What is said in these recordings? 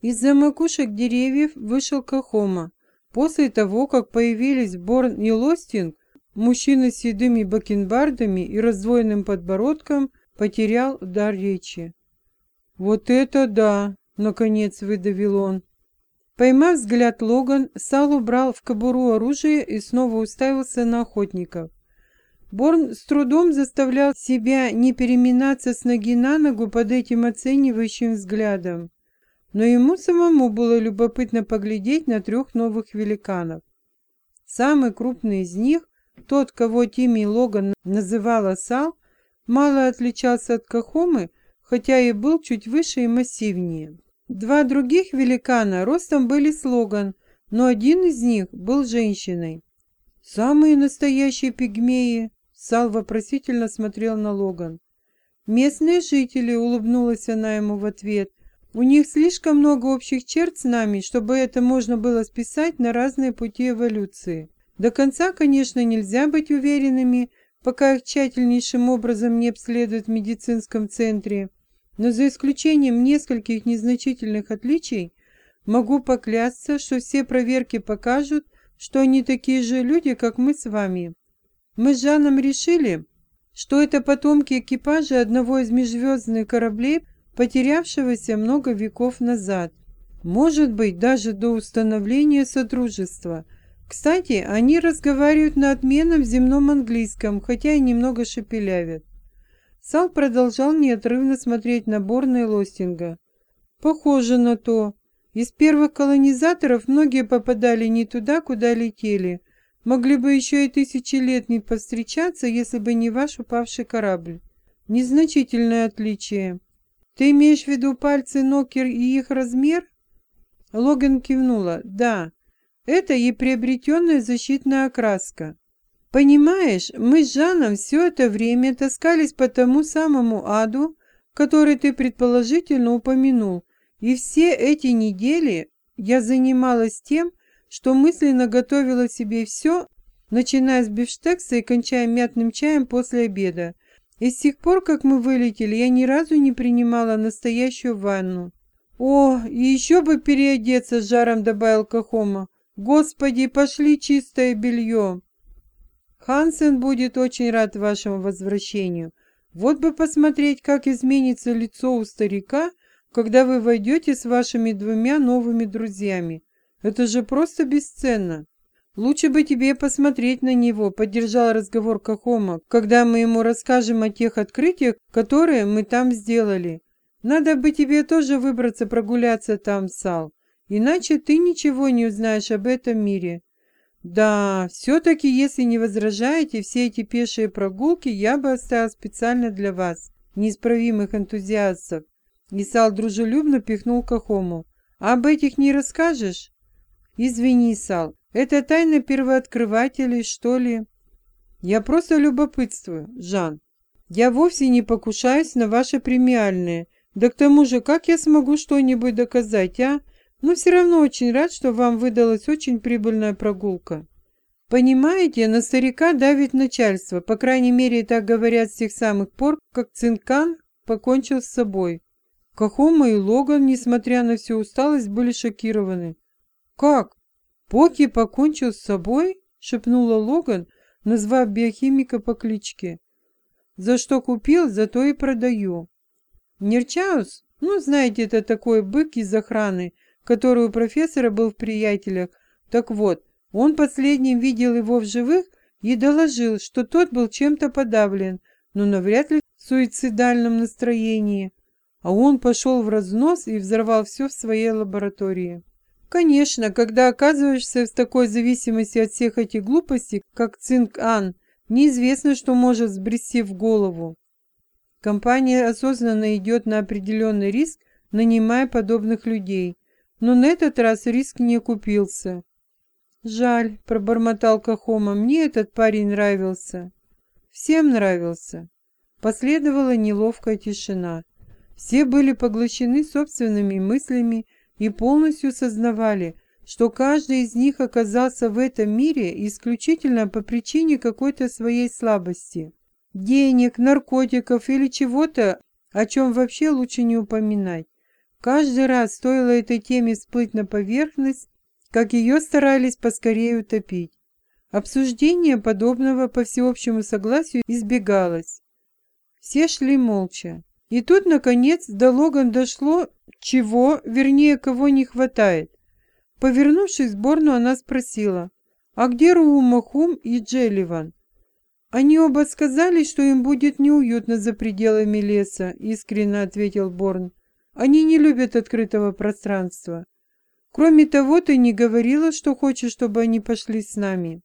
Из-за макушек деревьев вышел Кахома. После того, как появились Борн и Лостинг, мужчина с седыми бакенбардами и раздвоенным подбородком потерял дар речи. «Вот это да!» — наконец выдавил он. Поймав взгляд Логан, Сал убрал в кобуру оружие и снова уставился на охотников. Борн с трудом заставлял себя не переминаться с ноги на ногу под этим оценивающим взглядом. Но ему самому было любопытно поглядеть на трех новых великанов. Самый крупный из них, тот, кого Тимми Логан называла Сал, мало отличался от Кахомы, хотя и был чуть выше и массивнее. Два других великана ростом были слоган, но один из них был женщиной. «Самые настоящие пигмеи!» Сал вопросительно смотрел на Логан. «Местные жители», — улыбнулась она ему в ответ. «У них слишком много общих черт с нами, чтобы это можно было списать на разные пути эволюции. До конца, конечно, нельзя быть уверенными, пока их тщательнейшим образом не обследуют в медицинском центре но за исключением нескольких незначительных отличий, могу поклясться, что все проверки покажут, что они такие же люди, как мы с вами. Мы с Жаном решили, что это потомки экипажа одного из межзвездных кораблей, потерявшегося много веков назад. Может быть, даже до установления Содружества. Кстати, они разговаривают на отменном земном английском, хотя и немного шепелявят. Сал продолжал неотрывно смотреть на Борна и Лостинга. «Похоже на то. Из первых колонизаторов многие попадали не туда, куда летели. Могли бы еще и тысячи лет не повстречаться, если бы не ваш упавший корабль. Незначительное отличие. Ты имеешь в виду пальцы Нокер и их размер?» Логан кивнула. «Да, это и приобретенная защитная окраска. Понимаешь, мы с Жаном все это время таскались по тому самому аду, который ты предположительно упомянул, и все эти недели я занималась тем, что мысленно готовила себе все, начиная с бифштекса и кончая мятным чаем после обеда. И с тех пор, как мы вылетели, я ни разу не принимала настоящую ванну. О, и еще бы переодеться, с жаром добавил Кахома. Господи, пошли чистое белье. Хансен будет очень рад вашему возвращению. Вот бы посмотреть, как изменится лицо у старика, когда вы войдете с вашими двумя новыми друзьями. Это же просто бесценно. Лучше бы тебе посмотреть на него, поддержал разговор Кахома, когда мы ему расскажем о тех открытиях, которые мы там сделали. Надо бы тебе тоже выбраться прогуляться там, Сал, иначе ты ничего не узнаешь об этом мире. Да, все-таки, если не возражаете, все эти пешие прогулки я бы оставил специально для вас, неисправимых энтузиастов. Исал дружелюбно пихнул Кахому. Об этих не расскажешь? Извини, Сал, это тайна первооткрывателей, что ли? Я просто любопытствую, Жан. Я вовсе не покушаюсь на ваши премиальные. Да к тому же, как я смогу что-нибудь доказать, а? но все равно очень рад, что вам выдалась очень прибыльная прогулка. Понимаете, на старика давит начальство, по крайней мере, так говорят с тех самых пор, как Цинкан покончил с собой. Кахома и Логан, несмотря на всю усталость, были шокированы. «Как? Поки покончил с собой?» — шепнула Логан, назвав биохимика по кличке. «За что купил, за то и продаю». Нерчаус, ну, знаете, это такой бык из охраны, который у профессора был в приятелях. Так вот, он последним видел его в живых и доложил, что тот был чем-то подавлен, но навряд ли в суицидальном настроении. А он пошел в разнос и взорвал все в своей лаборатории. Конечно, когда оказываешься в такой зависимости от всех этих глупостей, как цинк-ан, неизвестно, что может сбрести в голову. Компания осознанно идет на определенный риск, нанимая подобных людей. Но на этот раз риск не купился. «Жаль», — пробормотал Кахома, — «мне этот парень нравился». «Всем нравился». Последовала неловкая тишина. Все были поглощены собственными мыслями и полностью сознавали, что каждый из них оказался в этом мире исключительно по причине какой-то своей слабости. Денег, наркотиков или чего-то, о чем вообще лучше не упоминать. Каждый раз стоило этой теме всплыть на поверхность, как ее старались поскорее утопить. Обсуждение подобного по всеобщему согласию избегалось. Все шли молча. И тут, наконец, до Логан дошло, чего, вернее, кого не хватает. Повернувшись к Борну, она спросила, «А где Руумахум и Джеливан?» «Они оба сказали, что им будет неуютно за пределами леса», — искренне ответил Борн. «Они не любят открытого пространства. Кроме того, ты не говорила, что хочешь, чтобы они пошли с нами».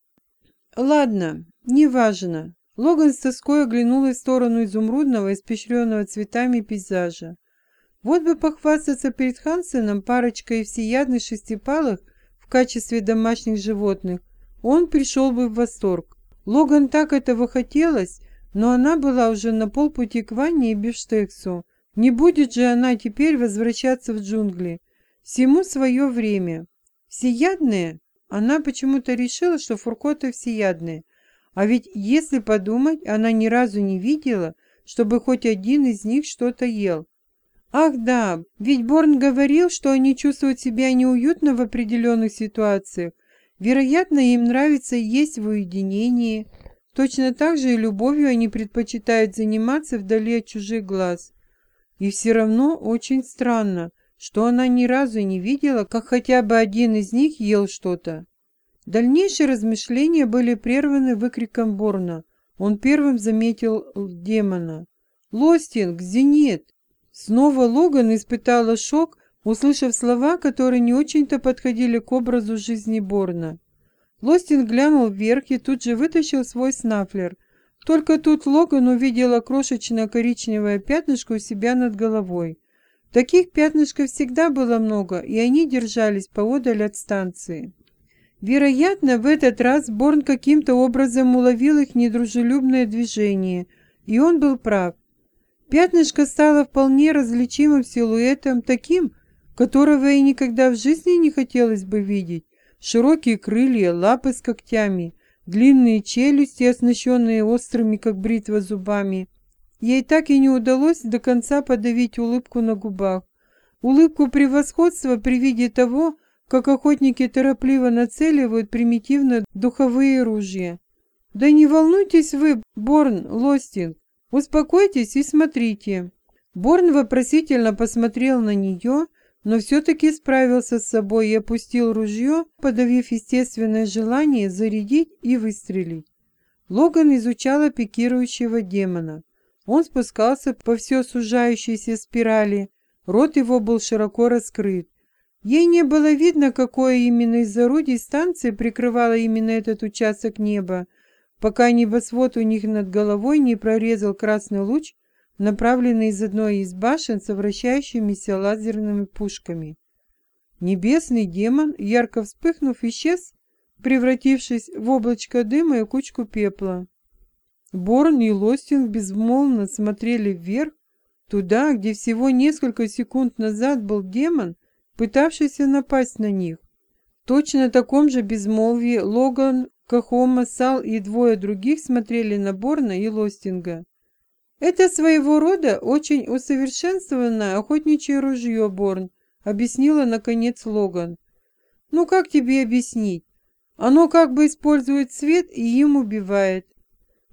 «Ладно, неважно. Логан с тоской оглянулась в сторону изумрудного, испещренного цветами пейзажа. Вот бы похвастаться перед Хансеном парочкой всеядных шестипалых в качестве домашних животных, он пришел бы в восторг. Логан так этого хотелось, но она была уже на полпути к Ванне и Бифштексу. Не будет же она теперь возвращаться в джунгли. Всему свое время. Всеядные? Она почему-то решила, что фуркоты всеядные. А ведь, если подумать, она ни разу не видела, чтобы хоть один из них что-то ел. Ах да, ведь Борн говорил, что они чувствуют себя неуютно в определенных ситуациях. Вероятно, им нравится есть в уединении. Точно так же и любовью они предпочитают заниматься вдали от чужих глаз. И все равно очень странно, что она ни разу не видела, как хотя бы один из них ел что-то. Дальнейшие размышления были прерваны выкриком Борна. Он первым заметил демона. «Лостинг! Зенит!» Снова Логан испытала шок, услышав слова, которые не очень-то подходили к образу жизни Борна. Лостинг глянул вверх и тут же вытащил свой снафлер. Только тут Логан увидела крошечное коричневое пятнышко у себя над головой. Таких пятнышков всегда было много, и они держались поодаль от станции. Вероятно, в этот раз Борн каким-то образом уловил их недружелюбное движение, и он был прав. Пятнышко стало вполне различимым силуэтом, таким, которого и никогда в жизни не хотелось бы видеть. Широкие крылья, лапы с когтями, длинные челюсти, оснащенные острыми, как бритва, зубами. Ей так и не удалось до конца подавить улыбку на губах. Улыбку превосходства при виде того, как охотники торопливо нацеливают примитивно духовые ружья. Да не волнуйтесь вы, Борн, Лостинг, успокойтесь и смотрите. Борн вопросительно посмотрел на нее, но все-таки справился с собой и опустил ружье, подавив естественное желание зарядить и выстрелить. Логан изучала пикирующего демона. Он спускался по все сужающейся спирали, рот его был широко раскрыт. Ей не было видно, какое именно из орудий станции прикрывало именно этот участок неба, пока небосвод у них над головой не прорезал красный луч, направленный из одной из башен с вращающимися лазерными пушками. Небесный демон, ярко вспыхнув, исчез, превратившись в облачко дыма и кучку пепла. Борн и Лостинг безмолвно смотрели вверх, туда, где всего несколько секунд назад был демон, пытавшийся напасть на них. Точно таком же безмолвии Логан, Кахома, Сал и двое других смотрели на Борна и Лостинга. «Это своего рода очень усовершенствованное охотничье ружье, Борн», объяснила, наконец, Логан. «Ну, как тебе объяснить? Оно как бы использует свет и им убивает».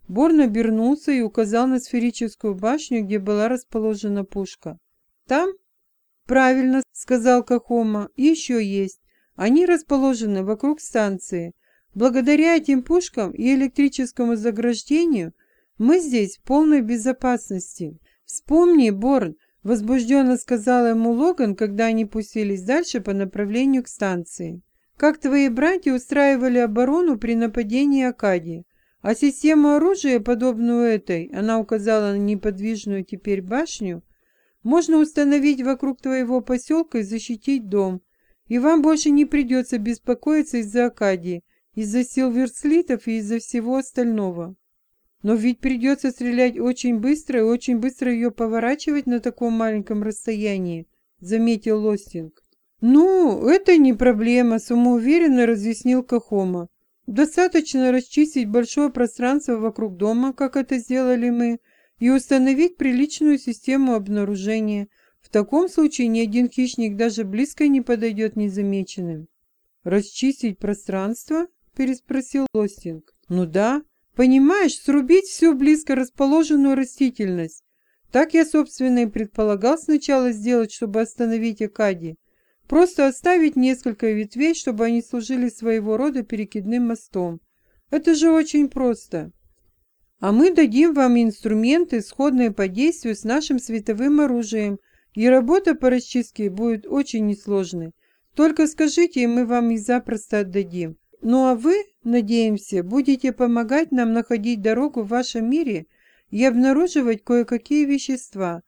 Борн обернулся и указал на сферическую башню, где была расположена пушка. «Там «Правильно», — сказал Кахома, — «еще есть. Они расположены вокруг станции. Благодаря этим пушкам и электрическому заграждению мы здесь в полной безопасности. Вспомни, Борн, — возбужденно сказала ему Логан, когда они пустились дальше по направлению к станции. «Как твои братья устраивали оборону при нападении Акадии? А систему оружия, подобную этой, она указала на неподвижную теперь башню, можно установить вокруг твоего поселка и защитить дом. И вам больше не придется беспокоиться из-за Акадии, из-за силверслитов и из-за всего остального. Но ведь придется стрелять очень быстро и очень быстро ее поворачивать на таком маленьком расстоянии, заметил Лостинг. Ну, это не проблема, самоуверенно разъяснил Кахома. Достаточно расчистить большое пространство вокруг дома, как это сделали мы, и установить приличную систему обнаружения. В таком случае ни один хищник даже близко не подойдет незамеченным. «Расчистить пространство?» – переспросил Лостинг. «Ну да. Понимаешь, срубить всю близко расположенную растительность. Так я, собственно, и предполагал сначала сделать, чтобы остановить Акади. Просто оставить несколько ветвей, чтобы они служили своего рода перекидным мостом. Это же очень просто. А мы дадим вам инструменты, сходные по действию с нашим световым оружием, и работа по расчистке будет очень несложной. Только скажите, и мы вам их запросто отдадим. Ну а вы, надеемся, будете помогать нам находить дорогу в вашем мире и обнаруживать кое-какие вещества.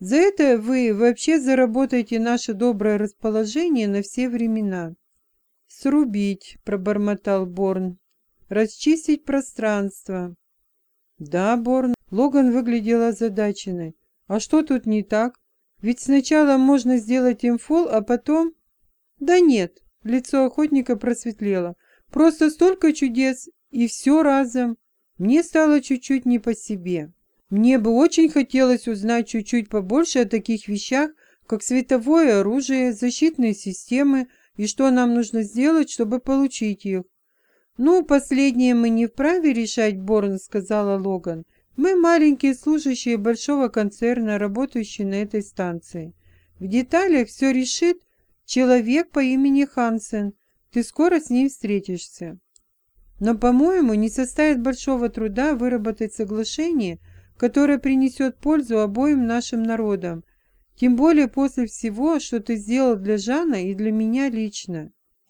За это вы вообще заработаете наше доброе расположение на все времена. «Срубить», — пробормотал Борн. «Расчистить пространство». «Да, Борн». Логан выглядел озадаченной. «А что тут не так? Ведь сначала можно сделать имфол, а потом...» «Да нет», — лицо охотника просветлело. «Просто столько чудес, и все разом. Мне стало чуть-чуть не по себе. Мне бы очень хотелось узнать чуть-чуть побольше о таких вещах, как световое оружие, защитные системы и что нам нужно сделать, чтобы получить их. «Ну, последнее мы не вправе решать, Борн», — сказала Логан. «Мы маленькие служащие большого концерна, работающие на этой станции. В деталях все решит человек по имени Хансен. Ты скоро с ним встретишься». Но, по-моему, не составит большого труда выработать соглашение, которое принесет пользу обоим нашим народам, тем более после всего, что ты сделал для Жана и для меня лично.